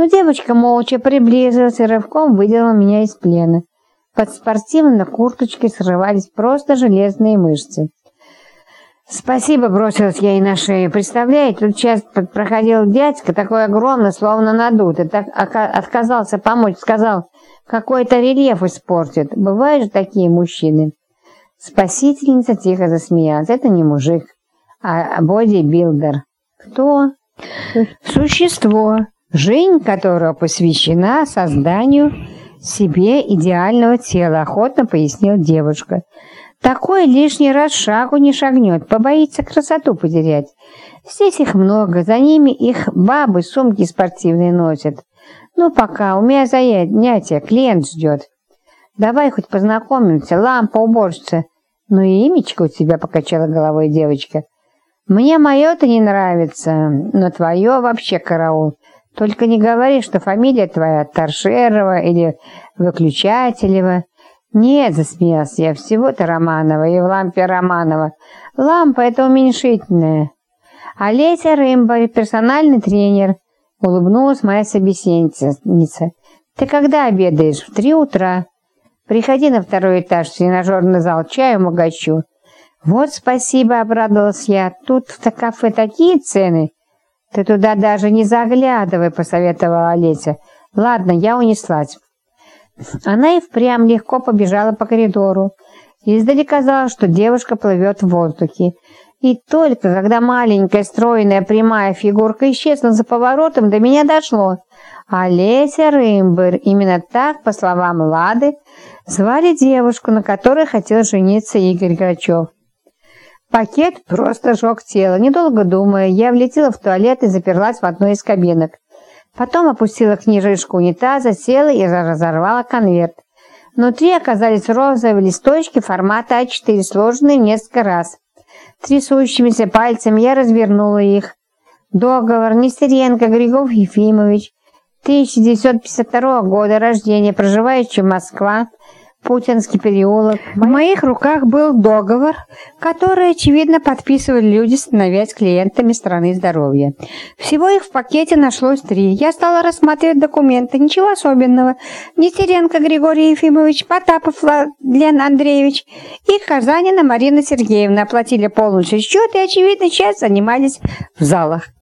Но девочка молча приблизилась и рывком выдернула меня из плена. Под спортивной курточкой срывались просто железные мышцы. «Спасибо», — бросилась я ей на шею. «Представляете, тут сейчас проходил дядька, такой огромный, словно надутый, так отказался помочь, сказал, какой-то рельеф испортит. Бывают же такие мужчины». Спасительница тихо засмеялась. «Это не мужик, а бодибилдер». «Кто?» «Существо, жизнь которого посвящена созданию себе идеального тела», — охотно пояснил девушка. Такой лишний раз шагу не шагнет, побоится красоту потерять. Здесь их много, за ними их бабы сумки спортивные носят. Ну пока, у меня занятие, клиент ждет. Давай хоть познакомимся, лампа, уборщица. Ну и имечко у тебя покачала головой девочка. Мне мое-то не нравится, но твое вообще караул. Только не говори, что фамилия твоя Торшерова или Выключателева. «Нет», — засмеялся я, — «всего-то Романова, и в лампе Романова. Лампа — это уменьшительная». «Олеся Рымба, персональный тренер», — улыбнулась моя собеседница. «Ты когда обедаешь?» «В три утра. Приходи на второй этаж, в тренажерный зал, чаю могачу». «Вот спасибо», — обрадовалась я. «Тут в кафе такие цены». «Ты туда даже не заглядывай», — посоветовала Олеся. «Ладно, я унеслась». Она и впрямь легко побежала по коридору. Издали казалось, что девушка плывет в воздухе. И только когда маленькая, стройная, прямая фигурка исчезла за поворотом, до меня дошло. Олеся Рымбер, именно так, по словам Лады, звали девушку, на которой хотел жениться Игорь Грачев. Пакет просто жег тело. Недолго думая, я влетела в туалет и заперлась в одной из кабинок. Потом опустила книжечку унитаза, села и разорвала конверт. Внутри оказались розовые листочки формата А4, сложенные несколько раз. Трясущимися пальцами я развернула их. Договор Нестеренко Григорий Ефимович, 1952 года рождения, проживающий Москва, Путинский переулок. В моих руках был договор, который, очевидно, подписывали люди, становясь клиентами страны здоровья. Всего их в пакете нашлось три. Я стала рассматривать документы. Ничего особенного. Нестеренко Григорий Ефимович, Потапов Лен Андреевич и Казанина Марина Сергеевна оплатили полностью счет и, очевидно, часть занимались в залах.